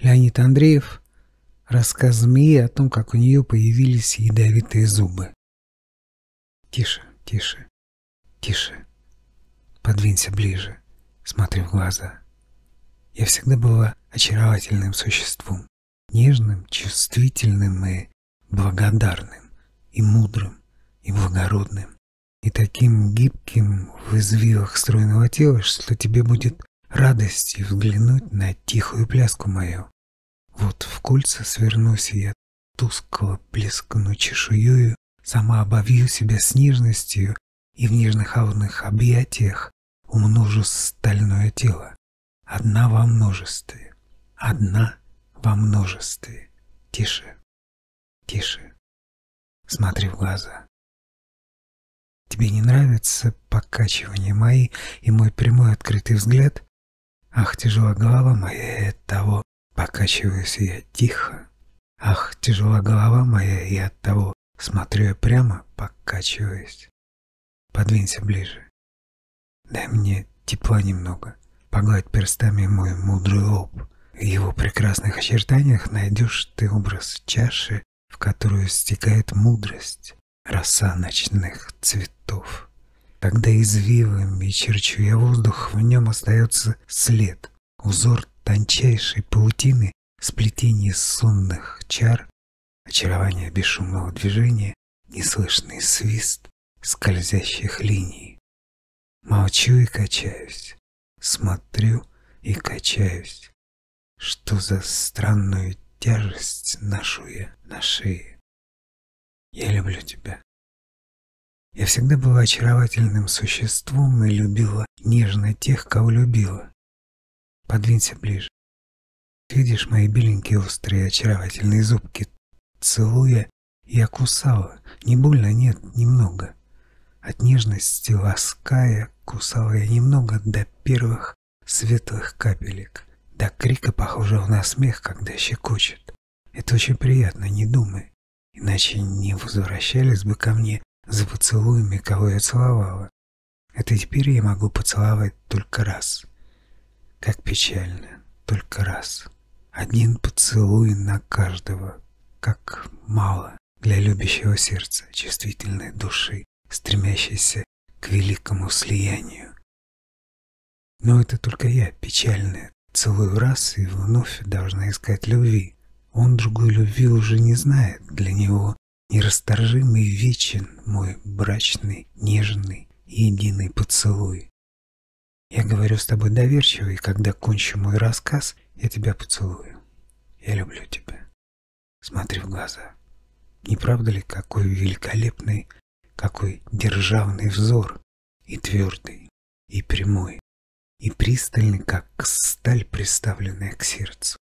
Леонид Андреев. Рассказ о том, как у нее появились ядовитые зубы. Тише, тише, тише. Подвинься ближе, смотри в глаза. Я всегда была очаровательным существом, нежным, чувствительным и благодарным, и мудрым, и благородным, и таким гибким в извивах стройного тела, что тебе будет радостью взглянуть на тихую пляску мою. Вот в кольца свернусь я, тускло плескну чешуёю, сама обовью себя с нежностью и в нежных холодных объятиях умножу стальное тело. Одна во множестве, одна во множестве. Тише, тише. Смотри в глаза. Тебе не нравится покачивание мои и мой прямой открытый взгляд? Ах, тяжела голова моя, и от того покачиваюсь я тихо. Ах, тяжела голова моя, и от того смотрю я прямо, покачиваясь. Подвинься ближе. Дай мне тепла немного. Погладь перстами мой мудрый лоб. В его прекрасных очертаниях найдешь ты образ чаши, в которую стекает мудрость, роса ночных цветов. Когда извивами черчу я воздух, в нем остается след, узор тончайшей паутины, сплетение сонных чар, очарование бесшумного движения, неслышный свист скользящих линий. Молчу и качаюсь, смотрю и качаюсь. Что за странную тяжесть ношу я на шее? Я люблю тебя. Я всегда была очаровательным существом и любила нежно тех, кого любила. Подвинься ближе. Видишь мои беленькие острые очаровательные зубки? Целуя, я кусала. Не больно, нет, немного. От нежности лаская, кусала я немного до первых светлых капелек, до крика, похожего на смех, когда щекочет. Это очень приятно, не думай, иначе не возвращались бы ко мне за поцелуями, кого я целовала. Это теперь я могу поцеловать только раз. Как печально, только раз. Один поцелуй на каждого, как мало для любящего сердца, чувствительной души, стремящейся к великому слиянию. Но это только я, печальная, целую раз и вновь должна искать любви. Он другой любви уже не знает, для него Нерасторжимый вечен мой брачный, нежный единый поцелуй. Я говорю с тобой доверчиво, и когда кончу мой рассказ, я тебя поцелую. Я люблю тебя. Смотри в глаза. Не правда ли, какой великолепный, какой державный взор, и твердый, и прямой, и пристальный, как сталь, приставленная к сердцу.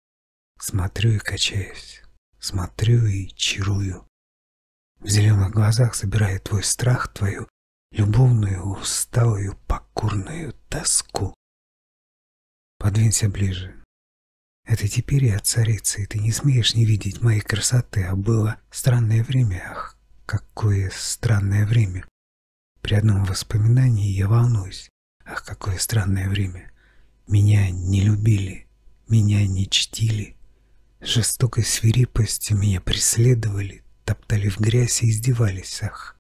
Смотрю и качаюсь, смотрю и чарую. В зеленых глазах собирает твой страх, твою любовную, усталую, покорную тоску. Подвинься ближе. Это теперь я царица, и ты не смеешь не видеть моей красоты, а было странное время, ах, какое странное время. При одном воспоминании я волнуюсь, ах, какое странное время. Меня не любили, меня не чтили, жестокой свирепостью меня преследовали, топтали в грязь и издевались. Ах,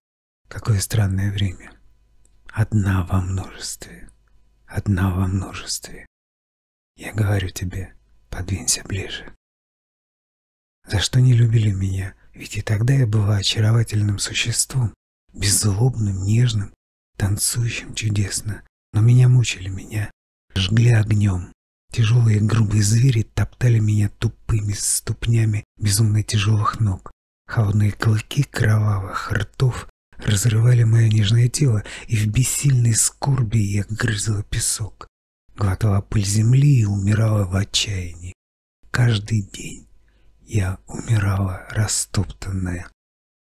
какое странное время. Одна во множестве. Одна во множестве. Я говорю тебе, подвинься ближе. За что не любили меня? Ведь и тогда я была очаровательным существом, беззлобным, нежным, танцующим чудесно. Но меня мучили, меня жгли огнем. Тяжелые грубые звери топтали меня тупыми ступнями безумно тяжелых ног. Холодные клыки кровавых ртов разрывали мое нежное тело, и в бессильной скорби я грызла песок, глотала пыль земли и умирала в отчаянии. Каждый день я умирала растоптанная.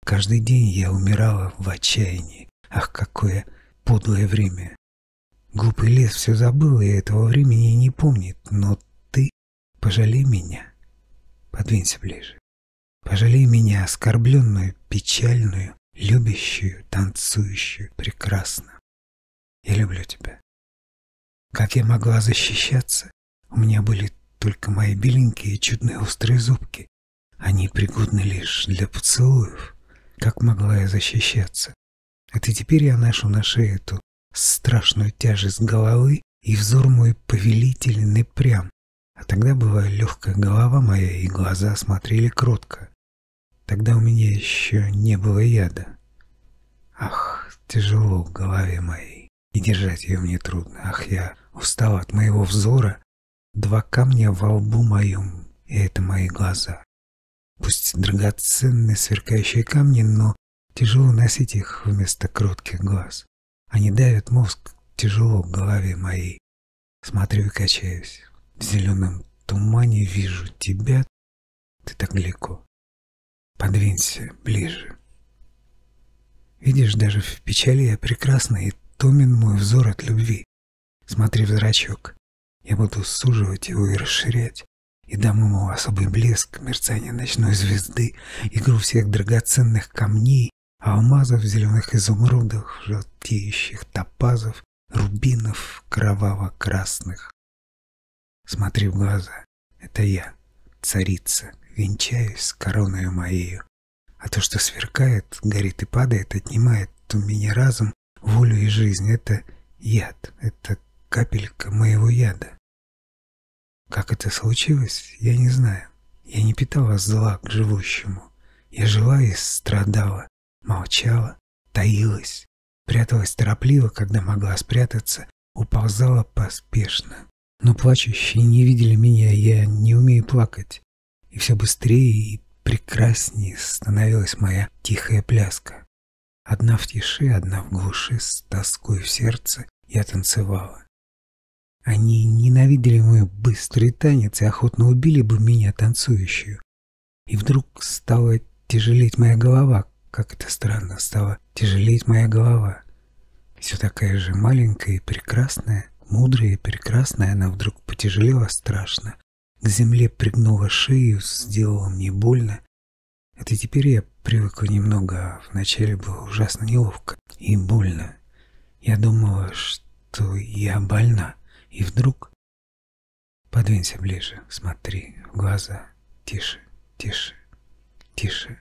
Каждый день я умирала в отчаянии. Ах, какое подлое время! Глупый лес все забыл и этого времени не помнит, но ты пожалей меня. Подвинься ближе. Пожалей меня, оскорбленную, печальную, любящую, танцующую, прекрасно. Я люблю тебя. Как я могла защищаться? У меня были только мои беленькие чудные острые зубки. Они пригодны лишь для поцелуев. Как могла я защищаться? Это теперь я ношу на шее эту страшную тяжесть головы, и взор мой повелительный прям. А тогда, бывая, легкая голова моя и глаза смотрели кротко. Тогда у меня еще не было яда. Ах, тяжело в голове моей, и держать ее мне трудно. Ах, я устал от моего взора. Два камня во лбу моем, и это мои глаза. Пусть драгоценные сверкающие камни, но тяжело носить их вместо кротких глаз. Они давят мозг тяжело в голове моей. Смотрю и качаюсь. В зеленом тумане вижу тебя. Ты так далеко. Подвинься ближе. Видишь, даже в печали я прекрасна, и томен мой взор от любви. Смотри в зрачок. Я буду суживать его и расширять, и дам ему особый блеск, мерцание ночной звезды, игру всех драгоценных камней, алмазов, зеленых изумрудов, желтеющих топазов, рубинов кроваво-красных. Смотри в глаза. Это я, царица, венчаюсь короною моею. А то, что сверкает, горит и падает, отнимает у меня разум, волю и жизнь. Это яд, это капелька моего яда. Как это случилось, я не знаю. Я не питала зла к живущему. Я жила и страдала, молчала, таилась, пряталась торопливо, когда могла спрятаться, уползала поспешно. Но плачущие не видели меня, я не умею плакать. И все быстрее и прекраснее становилась моя тихая пляска. Одна в тиши, одна в глуши, с тоской в сердце я танцевала. Они ненавидели мой быстрый танец и охотно убили бы меня танцующую. И вдруг стала тяжелеть моя голова, как это странно, стала тяжелеть моя голова. Все такая же маленькая и прекрасная, мудрая и прекрасная, она вдруг потяжелела страшно. К земле пригнула шею, сделала мне больно. Это теперь я привыкла немного, вначале было ужасно неловко и больно. Я думала, что я больна, и вдруг... Подвинься ближе, смотри в глаза. Тише, тише, тише.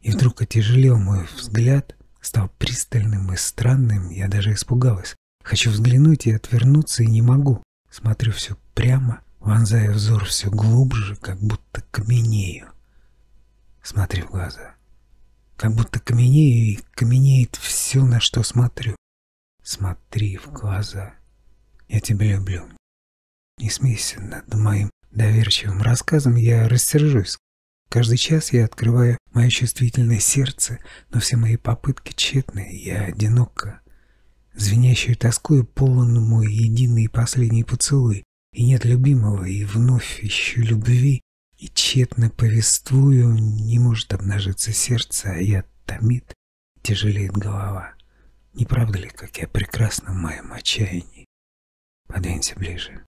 И вдруг отяжелел мой взгляд, стал пристальным и странным, я даже испугалась. Хочу взглянуть и отвернуться, и не могу. Смотрю все прямо, вонзая взор все глубже, как будто каменею. Смотри в глаза. Как будто каменею, и каменеет все, на что смотрю. Смотри в глаза. Я тебя люблю. Не смейся над моим доверчивым рассказом, я рассержусь. Каждый час я открываю мое чувствительное сердце, но все мои попытки тщетны, я одинока. Звенящую тоскую полон мой единый и последний поцелуй, и нет любимого, и вновь ищу любви, и тщетно повествую, не может обнажиться сердце, а я томит, тяжелеет голова. Не правда ли, как я прекрасна в моем отчаянии? Подвинься ближе.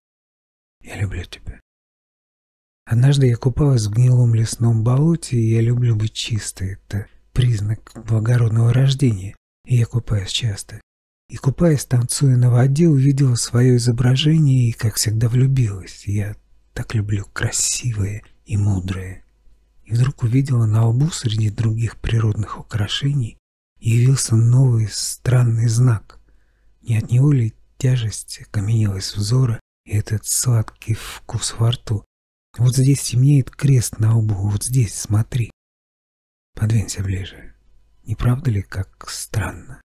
Я люблю тебя. Однажды я купалась в гнилом лесном болоте, и я люблю быть чистой. Это признак благородного рождения, и я купаюсь часто. И купаясь, танцуя на воде, увидела свое изображение и, как всегда, влюбилась. Я так люблю красивое и мудрое. И вдруг увидела на лбу среди других природных украшений явился новый странный знак. Не от него ли тяжесть каменилась взора и этот сладкий вкус во рту, вот здесь темнеет крест на лбу, вот здесь, смотри. Подвинься ближе. Не правда ли, как странно?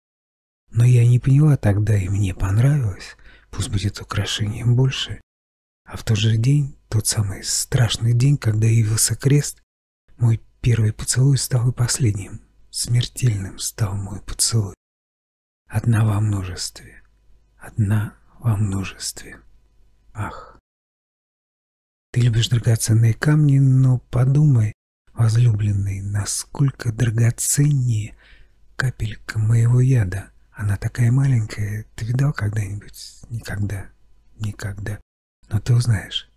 Но я не поняла тогда, и мне понравилось. Пусть будет украшением больше. А в тот же день, тот самый страшный день, когда явился крест, мой первый поцелуй стал и последним. Смертельным стал мой поцелуй. Одна во множестве. Одна во множестве. Ах! Ты любишь драгоценные камни, но подумай, возлюбленный, насколько драгоценнее капелька моего яда. Она такая маленькая, ты видал когда-нибудь? Никогда, никогда. Но ты узнаешь.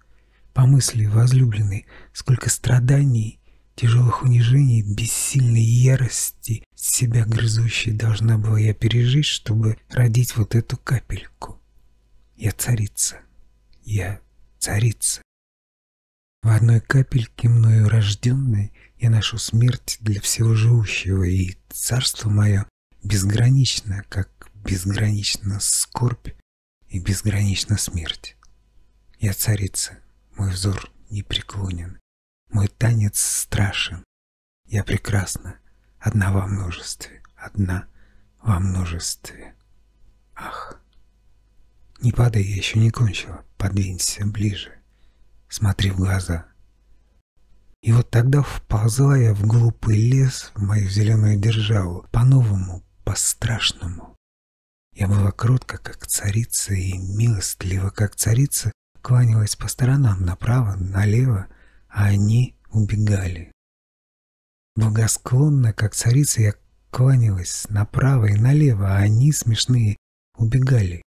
Помысли, возлюбленный, сколько страданий, тяжелых унижений, бессильной ярости, себя грызущей должна была я пережить, чтобы родить вот эту капельку. Я царица. Я царица. одной капельке мною рожденной я ношу смерть для всего живущего, и царство мое безгранично, как безгранична скорбь и безгранична смерть. Я царица, мой взор непреклонен, мой танец страшен. Я прекрасна, одна во множестве, одна во множестве. Ах! Не падай, я еще не кончила, подвинься ближе, смотри в глаза. И вот тогда вползла я в глупый лес, в мою зеленую державу, по-новому, по-страшному. Я была кротка, как царица, и милостлива, как царица, кланялась по сторонам, направо, налево, а они убегали. Благосклонно, как царица, я кланялась направо и налево, а они, смешные, убегали.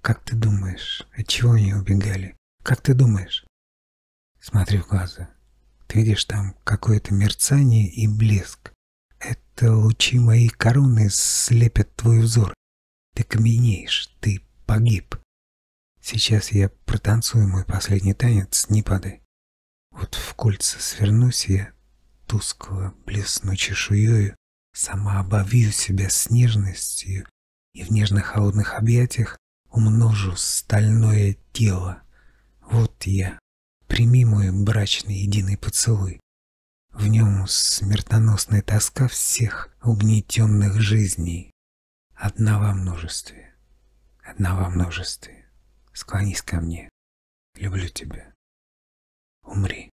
Как ты думаешь, от чего они убегали? Как ты думаешь? Смотри в глаза. Ты видишь там какое-то мерцание и блеск. Это лучи моей короны слепят твой взор. Ты каменеешь, ты погиб. Сейчас я протанцую мой последний танец, не падай. Вот в кольца свернусь я, тускло блесну чешуёю, сама обовью себя с нежностью и в нежных холодных объятиях умножу стальное тело. Вот я, прими мой брачный единый поцелуй. В нем смертоносная тоска всех угнетенных жизней. Одна во множестве, одна во множестве. Склонись ко мне. Люблю тебя. Умри.